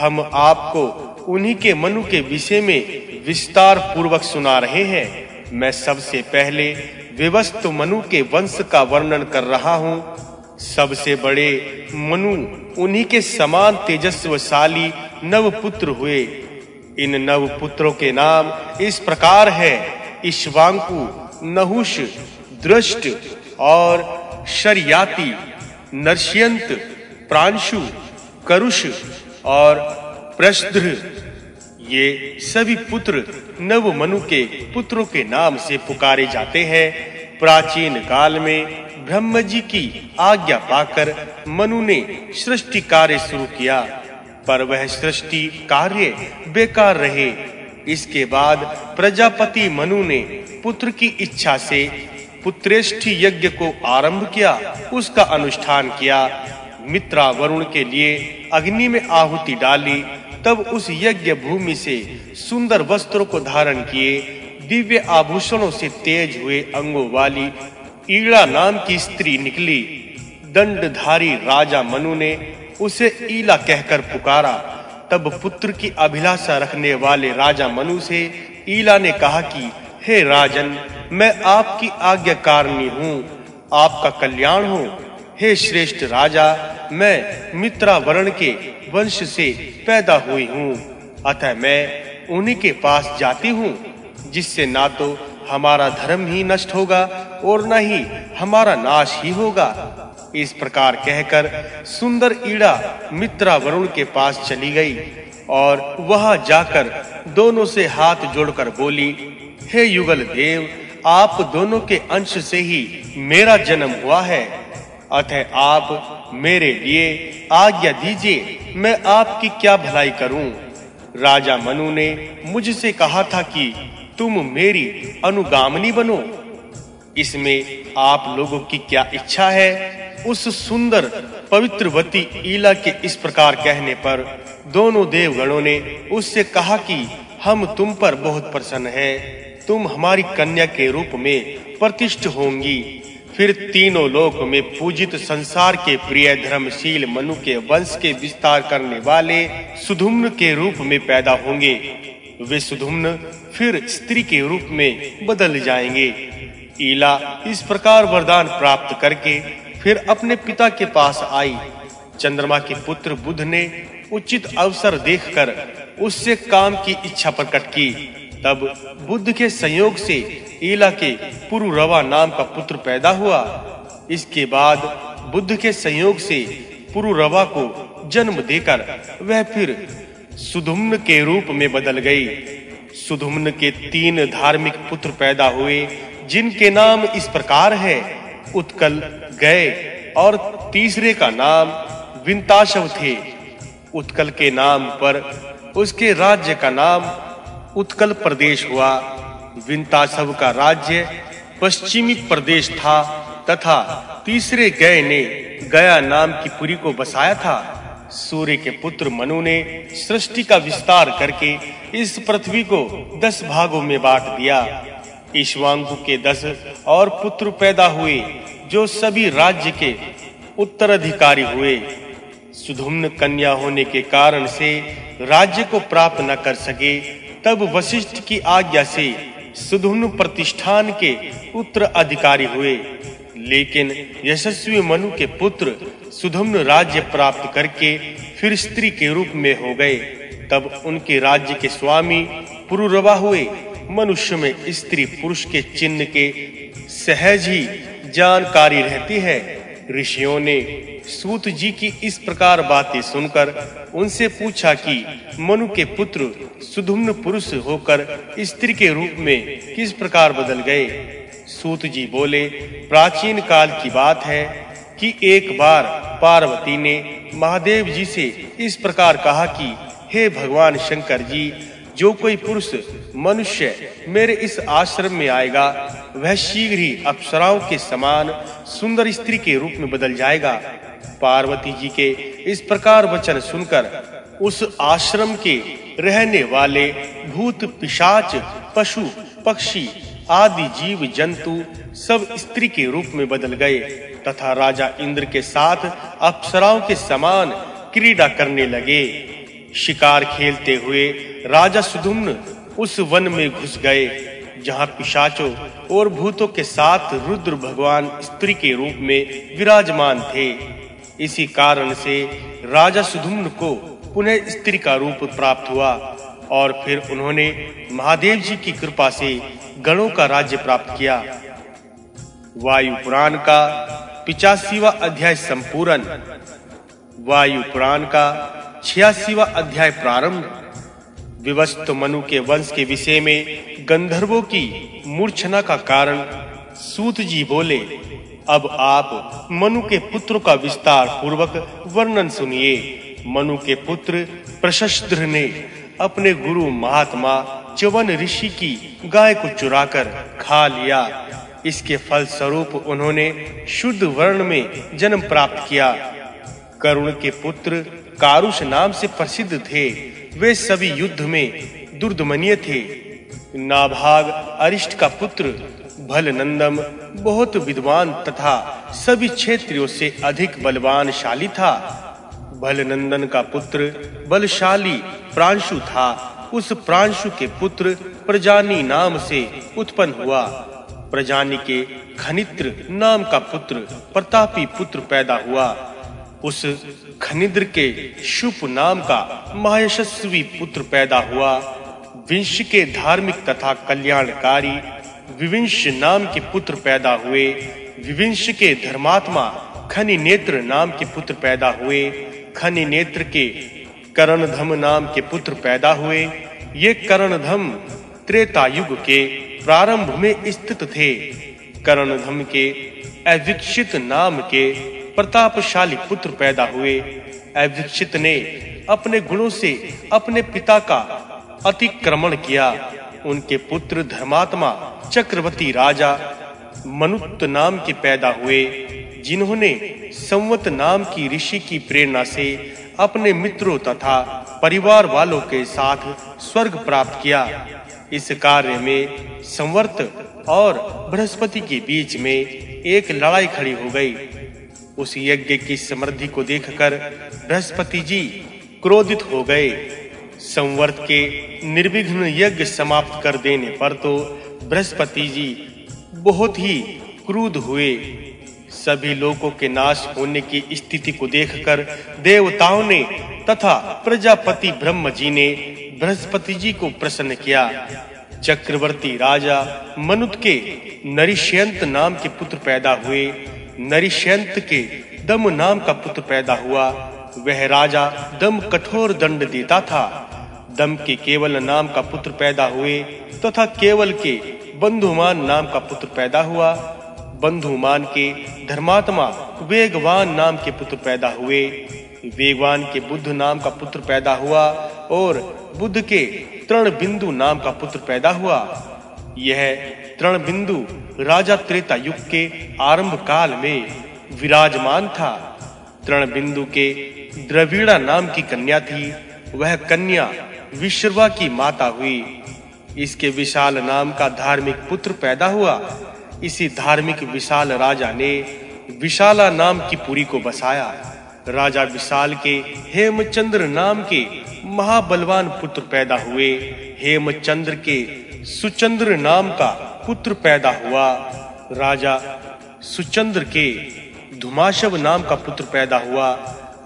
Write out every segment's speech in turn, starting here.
हम आपको उन्हीं के मनु के विषय में विस्तार पूर्वक सुना रहे हैं। मैं सबसे पहले विवस्त मनु के वंश का वर्णन कर रहा हूँ। सबसे बड़े मनु उन्हीं के समान तेजस्वशाली नव पुत्र हुए। इन नव पुत्रों के नाम इस प्रकार है, ईश्वांकु, नहुष, दृष्ट और शरियाति नरसियंत प्रांशु, करुष और प्रश्द्र ये सभी पुत्र नव मनु के पुत्रों के नाम से पुकारे जाते हैं। प्राचीन काल में ब्रह्म जी की आज्ञा पाकर मनु ने सृष्टि कार्य शुरू किया, पर वह सृष्टि कार्य बेकार रहे। इसके बाद प्रजापति मनु ने पुत्र की इच्छा से पुत्रेष्ठि यज्ञ को आरंभ किया, उसका अनुष्ठान किया। मित्रा वरुण के लिए अग्नि में आहुति डाली, तब उस यज्ञ भूमि से सुंदर वस्त्रों को धारण किए, दिव्य आभूषणों से तेज हुए अंगों वाली ईला नाम की स्त्री निकली। दंडधारी राजा मनु ने उसे ईला कहकर पुकारा। तब पुत्र की अभिलाषा रखने वाले राजा मनु से ईला ने कहा कि, हे राजन, मैं आपकी आज्ञाकारिणी हूँ, आपका कल्याण हो हे श्रेष्ठ राजा, मैं मित्रा वर्ण के वंश से पैदा हुई हूँ। अतः मैं उन्हीं के पास जाती हूँ, जिससे ना तो हमारा धर्म ही नष्ट होगा और न ही हमारा नाश ही होगा। इस प्रकार कहकर सुंदर ईड़ा मित्रा वरुण के पास चली गई और वहाँ जाकर दोनों से हाथ जोड़कर बोली, हे युगल देव, आप दोनों के अंश से ही मेरा जन्म हुआ है। अतः आप मेरे लिए आज्ञा दीजिए, मैं आपकी क्या भलाई करूँ? राजा मनु ने मुझसे कहा था कि तुम मेरी अनुगामनी बनो। इसमें आप लोगों की क्या इच्छा है? उस सुंदर, पवित्रवती ईला के इस प्रकार कहने पर दोनों देवगणों ने उससे कहा कि हम तुम पर बहुत प्रसन्न हैं। तुम हमारी कन्या के रूप में प्रतिष्ठ होंगी। फिर तीनों लोक में पूजित संसार के प्रिय धर्मशील मनु के वंश के विस्तार करने वाले सुधुम्न के रूप में पैदा होंगे। वे सुधुम्न फिर स्त्री के रूप में बदल जाएँगे। ईला इस प्रकार वरदान प्राप्त करके फिर अपने पिता के पास आई। चंद्रमा के पुत्र बुध ने उचित अवसर देखकर उससे काम की इच्छा प्रकट की। तब बुद्ध के संयोग से ईला के पुरुरवा नाम का पुत्र पैदा हुआ। इसके बाद बुद्ध के संयोग से पुरुरवा को जन्म देकर वह फिर सुधुम्न के रूप में बदल गई। सुधुम्न के तीन धार्मिक पुत्र पैदा हुए, जिनके नाम इस प्रकार है। उत्कल, गए और तीसरे का नाम विंताशव थे। उत्कल के नाम पर उसके राज्य का नाम उत्कल प्रदेश हुआ। विंताशव का राज्य पश्चिमी प्रदेश था तथा तीसरे गए ने गया नाम की पुरी को बसाया था। सूर्य के पुत्र मनु ने सृष्टि का विस्तार करके इस पृथ्वी को दस भागों में बांट दिया। ईश्वांकु के दस और पुत्र पैदा हुए, जो सभी राज्य के उत्तराधिकारी हुए। सुधुम्न कन्या होने के कारण से राज्य को प्राप्त न कर सके तब वशिष्ठ की आज्ञा से सुधुम्न प्रतिष्ठान के उत्तराधिकारी हुए। लेकिन यशस्वी मनु के पुत्र सुधुम्न राज्य प्राप्त करके फिर स्त्री के रूप में हो गए। तब उनके राज्य के स्वामी पुरुरवा हुए। मनुष्य में स्त्री पुरुष के चिन्ह के सहज ही जानकारी रहती है। ऋषियों ने सूत जी की इस प्रकार बातें सुनकर उनसे पूछा कि, मनु के पुत्र सुधुम्न पुरुष होकर स्त्री के रूप में किस प्रकार बदल गए? सूत जी बोले, प्राचीन काल की बात है कि एक बार पार्वती ने महादेव जी से इस प्रकार कहा कि, हे भगवान शंकर जी, जो कोई पुरुष मनुष्य मेरे इस आश्रम में आएगा, वह शीघ्र ही अप्सराओं के समान सुंदर स्त्री के रूप में बदल जाएगा। पार्वती जी के इस प्रकार वचन सुनकर उस आश्रम के रहने वाले भूत, पिशाच, पशु, पक्षी आदि जीव, जंतु सब स्त्री के रूप में बदल गए तथा राजा इंद्र के साथ अप्सराओं के समान क्रीड़ा करने लगे। शिकार खेलते हुए राजा सुधुम्न उस वन में घुस गए, जहाँ पिशाचों और भूतों के साथ रुद्र भगवान स्त्री के रूप में विराजमान थे। इसी कारण से राजा सुधुम्न को पुनः स्त्री का रूप प्राप्त हुआ और फिर उन्होंने महादेव जी की कृपा से गणों का राज्य प्राप्त किया। वायु पुराण का पिचासीवा अध्याय संपूर्ण। वायु पुराण का छियासीवा अध्याय प्रारंभ। विवस्त मनु के वंश के विषय में गंधर्वों की मूर्छना का कारण सूत जी बोले अब आप मनु के पुत्र का विस्तार पूर्वक वर्णन सुनिए। मनु के पुत्र प्रशस्त्र ने अपने गुरु महात्मा चवन ऋषि की गाय को चुराकर खा लिया। इसके फल स्वरूप उन्होंने शुद्ध वर्ण में जन्म प्राप्त किया। करुण के पुत्र कारुष नाम से प्रसिद्ध थे। वे सभी युद्ध में दुर्दमनीय थे। नाभाग अरिष्ट का पुत्र भल नंदम, बहुत विद्वान तथा सभी क्षेत्रियों से अधिक बलवान शाली था। भल नंदन का पुत्र, बलशाली प्रांशु था। उस प्रांशु के पुत्र प्रजानी नाम से उत्पन्न हुआ। प्रजानी के खनित्र नाम का पुत्र, प्रतापी पुत्र पैदा हुआ। उस खनिद्र के शुभ नाम का महायशस्वी पुत्र पैदा हुआ। विंश के धार्मिक तथा कल्याणकारी विविंश नाम के पुत्र पैदा हुए। विविंश के धर्मात्मा खनि नेत्र नाम के पुत्र पैदा हुए। खनि नेत्र के करणधम नाम के पुत्र पैदा हुए। ये करणधम त्रेता युग के प्रारंभ में स्थित थे। करणधम के अविक्षित नाम के प्रतापशाली पुत्र पैदा हुए। अविक्षित ने अपने गुणों से अपने पिता का अतिक्रमण किया। उनके पुत्र धर्मात्मा चक्रवर्ती राजा मनुत नाम के पैदा हुए, जिन्होंने संवत नाम की ऋषि की प्रेरणा से अपने मित्रों तथा परिवार वालों के साथ स्वर्ग प्राप्त किया। इस कार्य में संवर्त और बृहस्पति के बीच में एक लड़ाई खड़ी हो गई। उस यज्ञ की समृद्धि को देखकर बृहस्पति जी क्रोधित हो गए। संवर्त के निर्विघ्न यज्ञ समाप्त कर देने पर तो बृहस्पति जी बहुत ही क्रूद हुए। सभी लोगों के नाश होने की स्थिति को देखकर देवताओं ने तथा प्रजापति ब्रह्म जी ने बृहस्पति जी को प्रसन्न किया। चक्रवर्ती राजा मनुत के नरिष्यंत नाम के पुत्र पैदा हुए। नरिष्यंत के दम नाम का पुत्र पैदा हुआ। वह राजा दम कठोर दंड देता था। दम के केवल नाम का पुत्र पैदा हुए, तथा केवल के बंधुमान नाम का पुत्र पैदा हुआ। बंधुमान के धर्मात्मा वेगवान नाम के पुत्र पैदा हुए। वेगवान के बुद्ध नाम का पुत्र पैदा हुआ, और बुद्ध के तृण बिंदु नाम का पुत्र पैदा हुआ। यह तृण बिंदु राजा त्रेता युग के आरंभ काल में विराजमान था। तृण बिंदु के द्रविड़ा नाम की कन्या थी। वह कन्या विश्रवा की माता हुई। इसके विशाल नाम का धार्मिक पुत्र पैदा हुआ। इसी धार्मिक विशाल राजा ने विशाला नाम की पुरी को बसाया। राजा विशाल के हेमचंद्र नाम के महाबलवान पुत्र पैदा हुए। हेमचंद्र के सुचंद्र नाम का पुत्र पैदा हुआ। राजा सुचंद्र के धुमाशव नाम का पुत्र पैदा हुआ।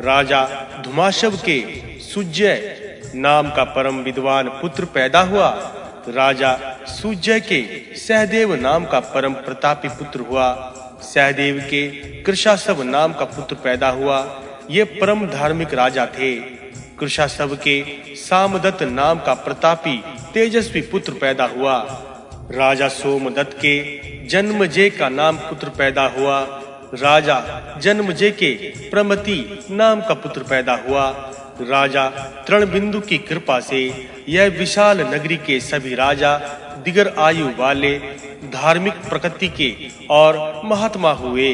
राजा धुमाशव के सुजय नाम का परम विद्वान पुत्र पैदा हुआ राजा सुजय के सहदेव नाम का परम प्रतापी पुत्र हुआ। सहदेव के कृषासव नाम का पुत्र पैदा हुआ। ये परम धार्मिक राजा थे। कृषासव के सामदत्त नाम का प्रतापी, तेजस्वी पुत्र पैदा हुआ। राजा सोमदत्त के जन्मजय का नाम पुत्र पैदा हुआ। राजा जन्मजय के प्रमति नाम का पुत्र पैदा हुआ। राजा तृणबिंदु की कृपा से यह विशाल नगरी के सभी राजा, दिगर आयु वाले, धार्मिक प्रकृति के और महात्मा हुए।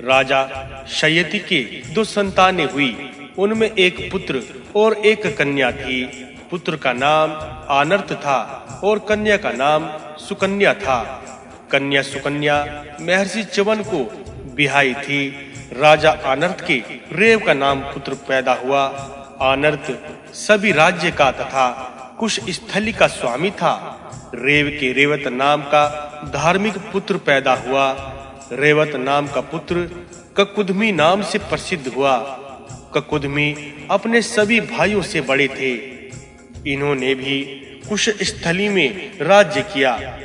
राजा शयति के दो संतानें हुई। उनमें एक पुत्र और एक कन्या थी। पुत्र का नाम आनर्त था और कन्या का नाम सुकन्या था। कन्या सुकन्या महर्षि चवन को बिहाई थी। राजा आनर्थ के रेव का नाम पुत्र पैदा हुआ। आनर्त सभी राज्य का तथा कुश स्थली का स्वामी था। रेव के रेवत नाम का धार्मिक पुत्र पैदा हुआ। रेवत नाम का पुत्र ककुदमी नाम से प्रसिद्ध हुआ। ककुदमी अपने सभी भाइयों से बड़े थे। इन्होंने भी कुश स्थली में राज्य किया।